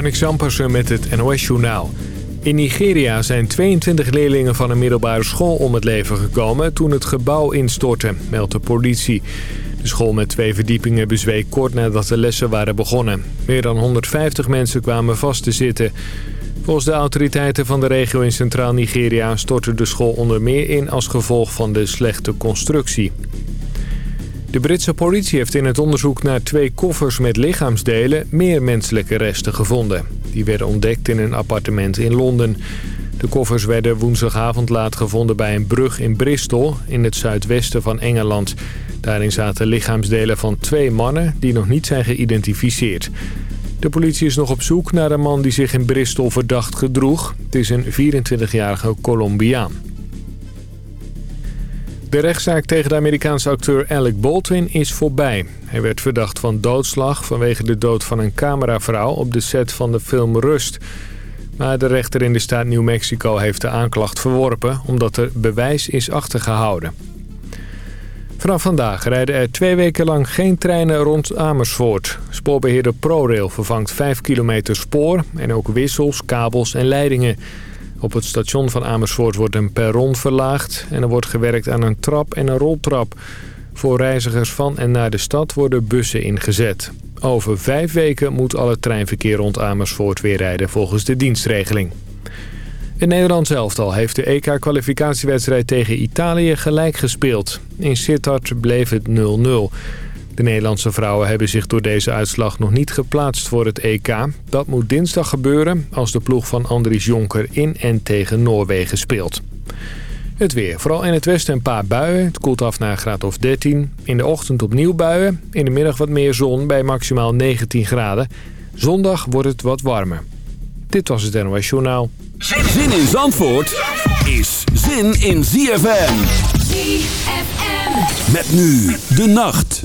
Marnik Zampersen met het NOS-journaal. In Nigeria zijn 22 leerlingen van een middelbare school om het leven gekomen... toen het gebouw instortte, meldt de politie. De school met twee verdiepingen bezweek kort nadat de lessen waren begonnen. Meer dan 150 mensen kwamen vast te zitten. Volgens de autoriteiten van de regio in Centraal Nigeria... stortte de school onder meer in als gevolg van de slechte constructie. De Britse politie heeft in het onderzoek naar twee koffers met lichaamsdelen meer menselijke resten gevonden. Die werden ontdekt in een appartement in Londen. De koffers werden woensdagavond laat gevonden bij een brug in Bristol in het zuidwesten van Engeland. Daarin zaten lichaamsdelen van twee mannen die nog niet zijn geïdentificeerd. De politie is nog op zoek naar een man die zich in Bristol verdacht gedroeg. Het is een 24-jarige Colombiaan. De rechtszaak tegen de Amerikaanse acteur Alec Baldwin is voorbij. Hij werd verdacht van doodslag vanwege de dood van een cameravrouw op de set van de film Rust. Maar de rechter in de staat New Mexico heeft de aanklacht verworpen omdat er bewijs is achtergehouden. Vanaf vandaag rijden er twee weken lang geen treinen rond Amersfoort. Spoorbeheerder ProRail vervangt 5 kilometer spoor en ook wissels, kabels en leidingen. Op het station van Amersfoort wordt een perron verlaagd en er wordt gewerkt aan een trap en een roltrap. Voor reizigers van en naar de stad worden bussen ingezet. Over vijf weken moet al het treinverkeer rond Amersfoort weer rijden volgens de dienstregeling. Het Nederlands elftal heeft de EK-kwalificatiewedstrijd tegen Italië gelijk gespeeld. In Sittard bleef het 0-0. De Nederlandse vrouwen hebben zich door deze uitslag nog niet geplaatst voor het EK. Dat moet dinsdag gebeuren als de ploeg van Andries Jonker in en tegen Noorwegen speelt. Het weer. Vooral in het westen een paar buien. Het koelt af naar een graad of 13. In de ochtend opnieuw buien. In de middag wat meer zon bij maximaal 19 graden. Zondag wordt het wat warmer. Dit was het NOS Journaal. Zin in Zandvoort is zin in ZFM. ZFM. Met nu de nacht.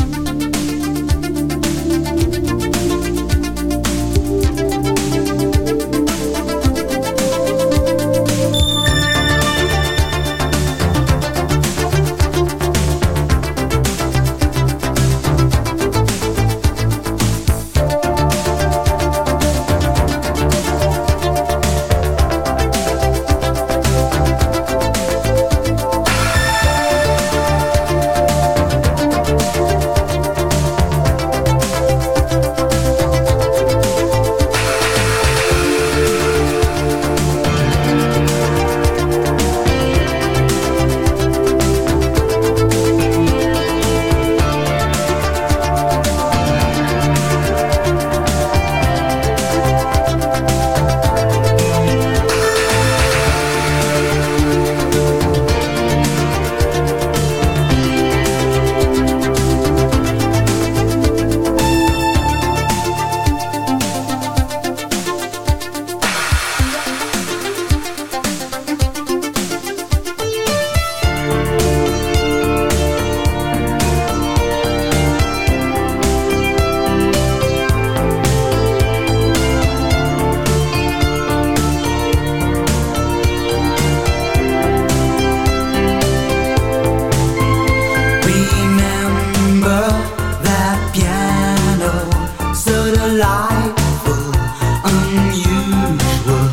unusual,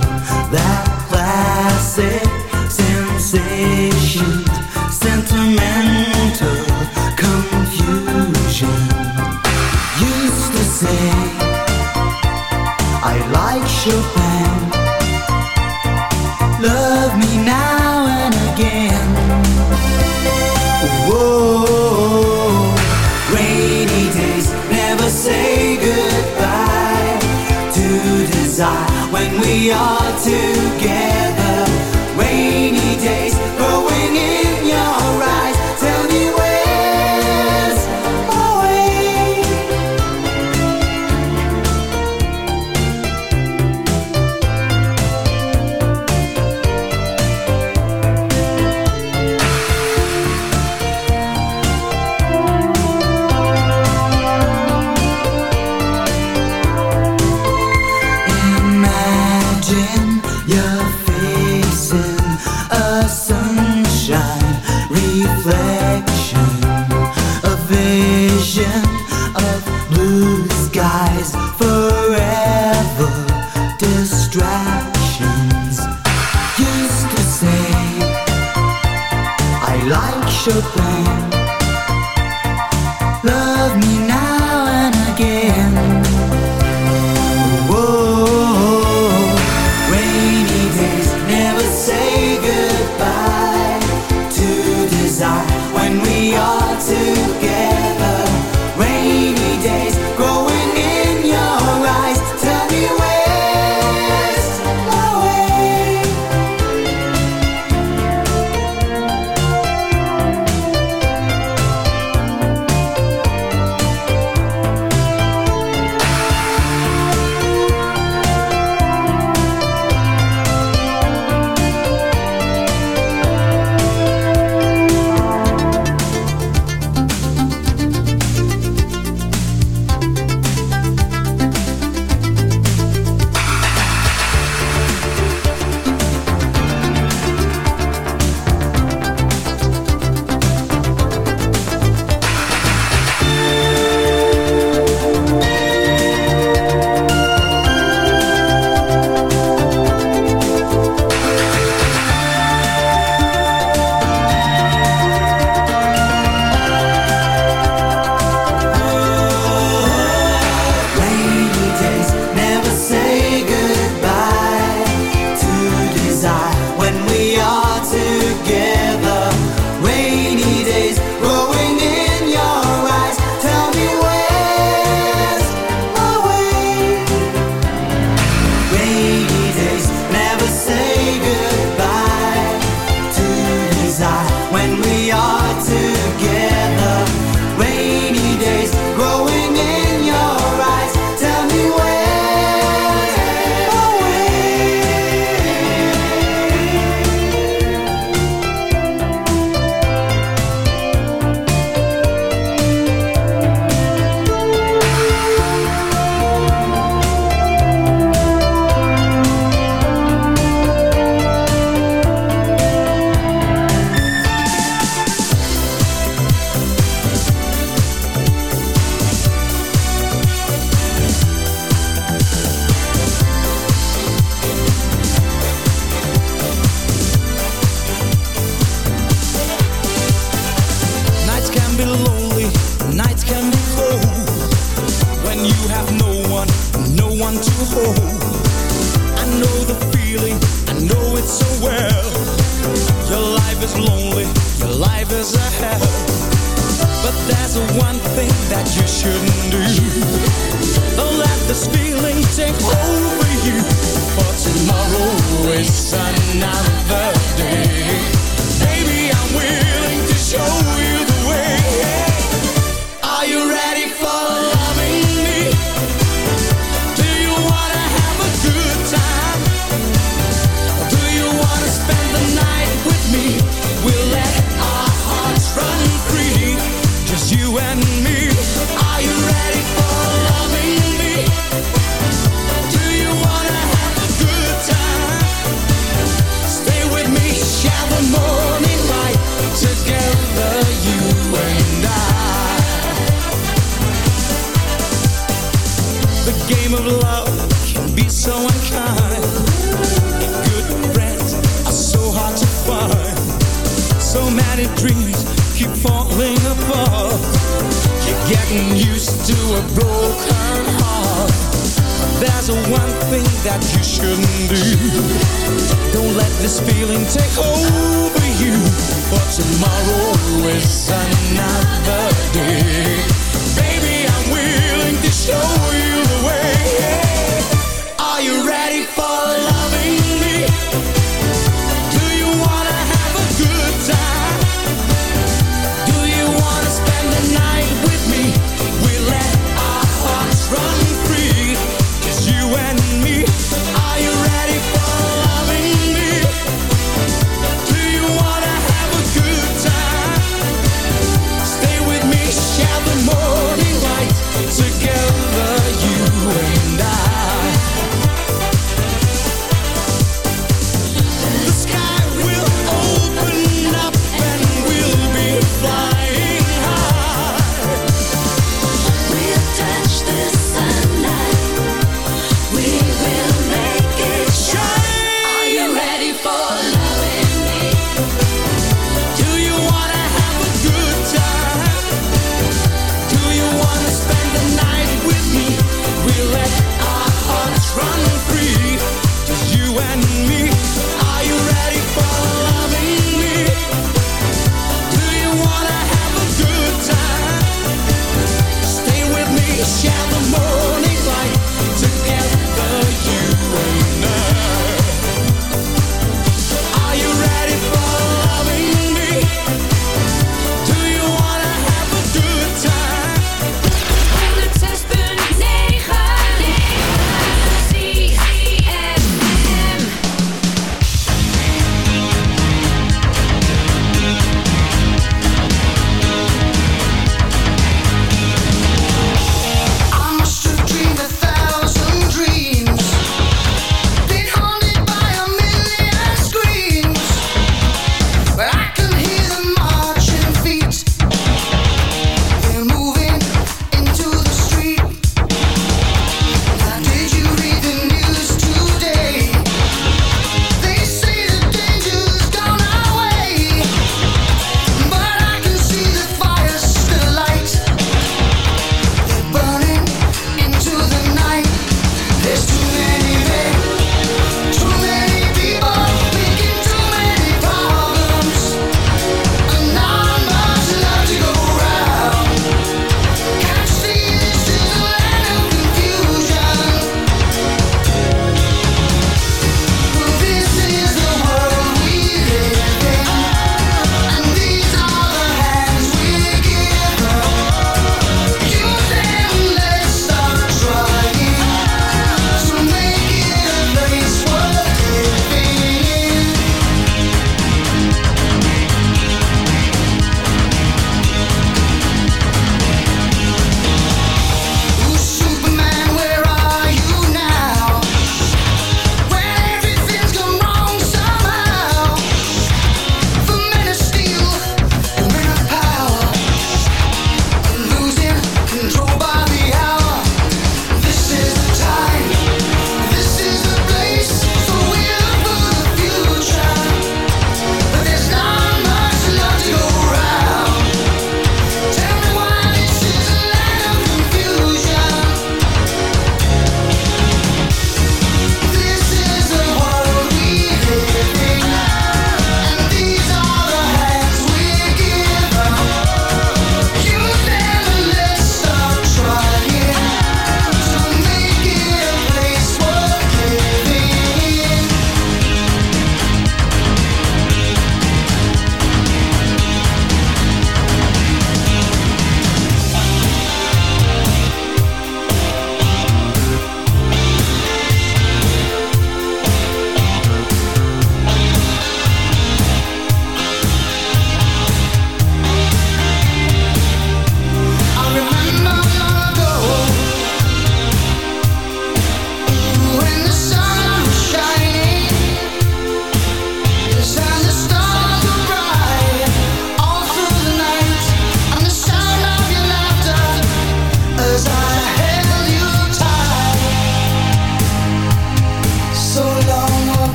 that classic sensation, sentimental confusion. Used to say, I like Chopin.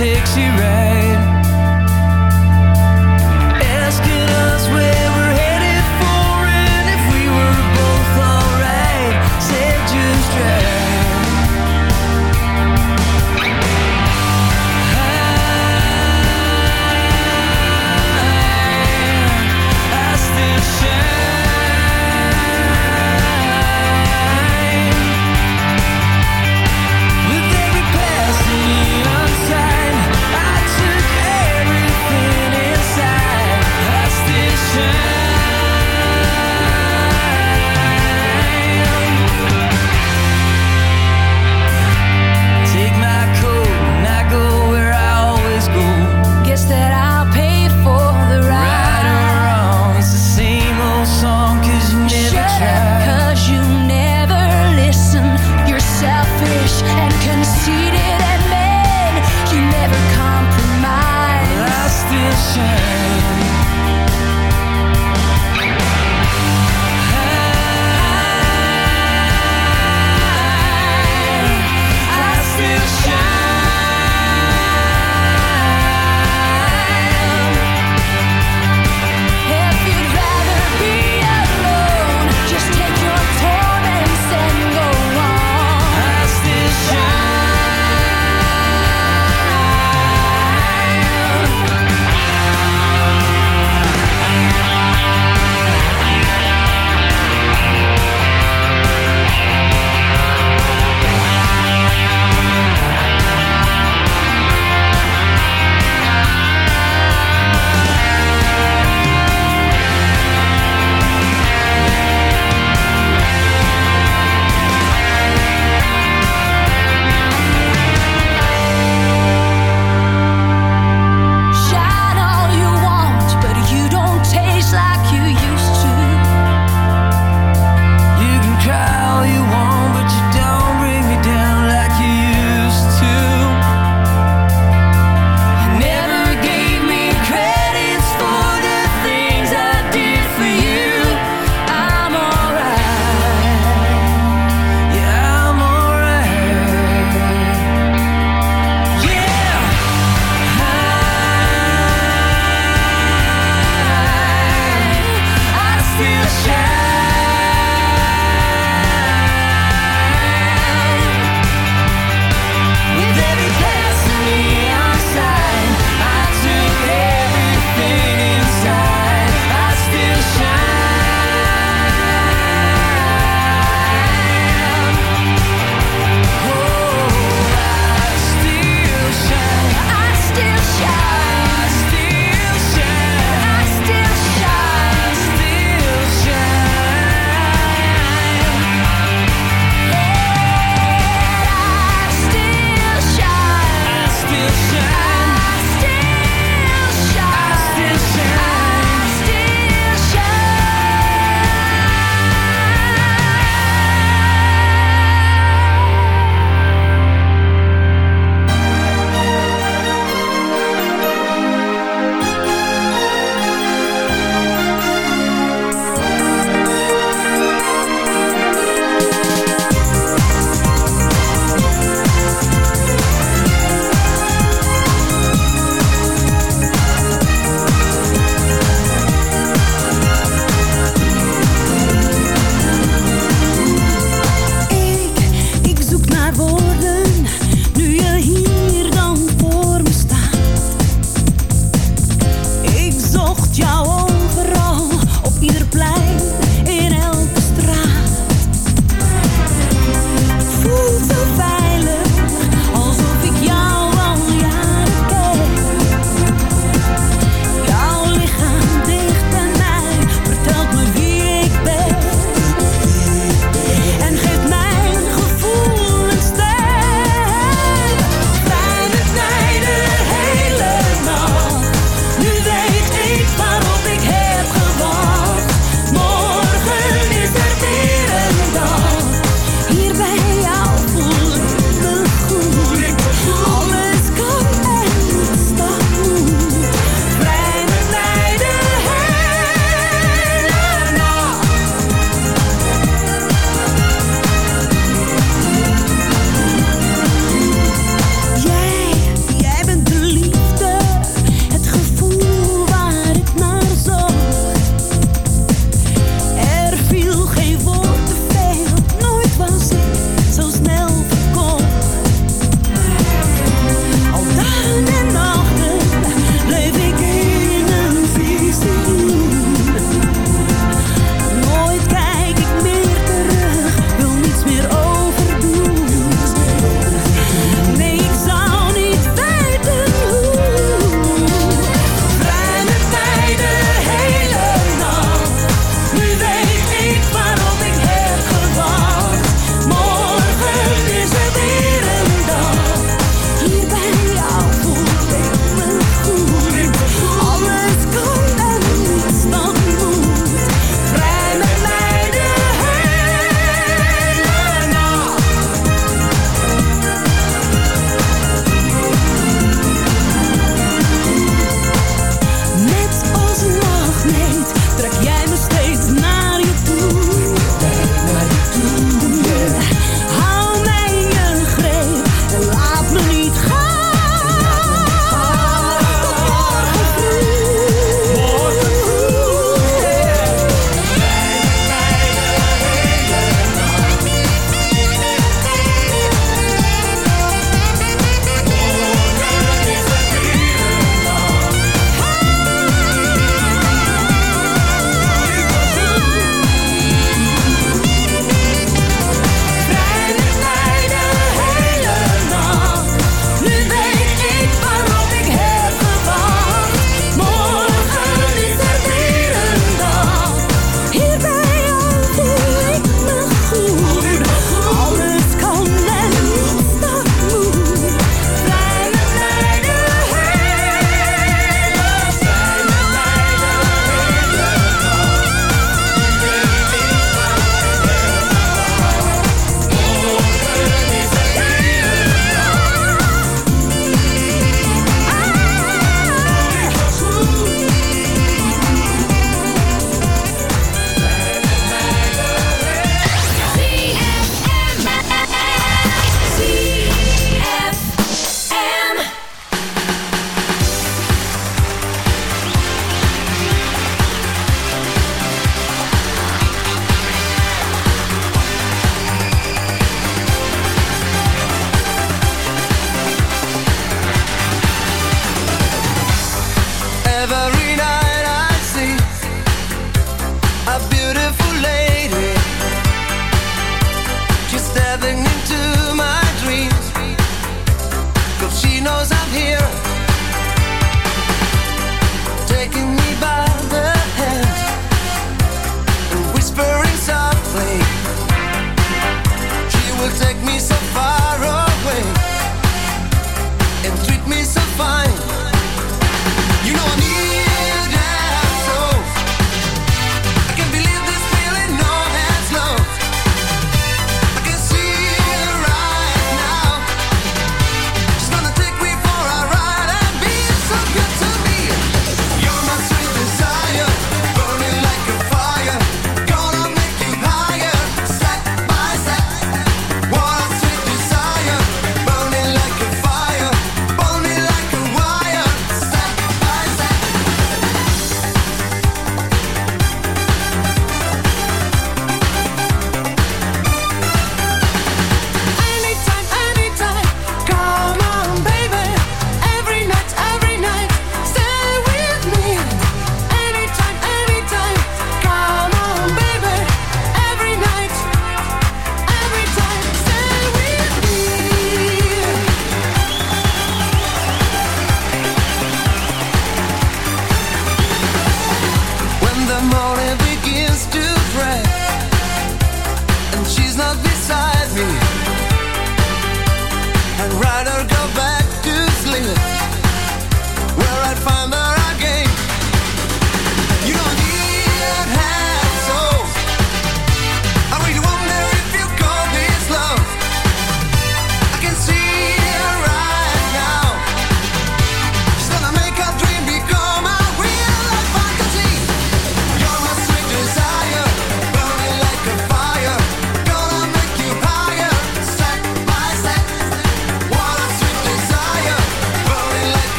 takes you right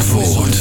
Zandvoort.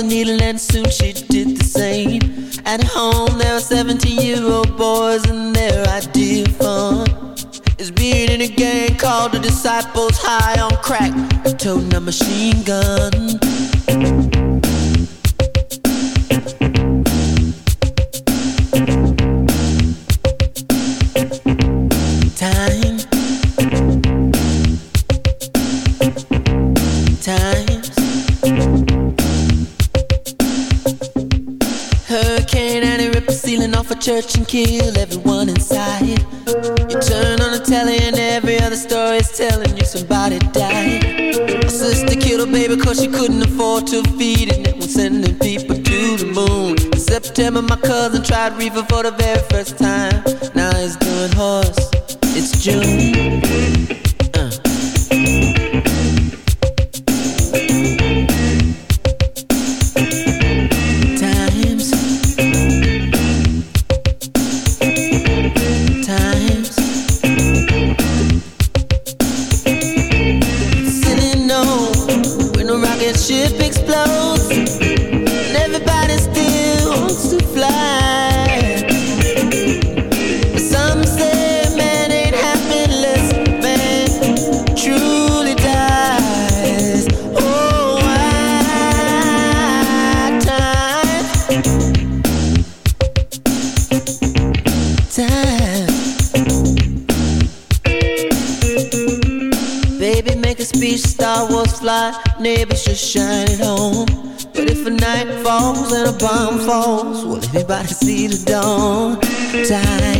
A needle and soon she did the same. At home, In September, my cousin tried reefer for the very first time. Now he's doing horse. It's June. bomb falls, will anybody see the dawn? Time.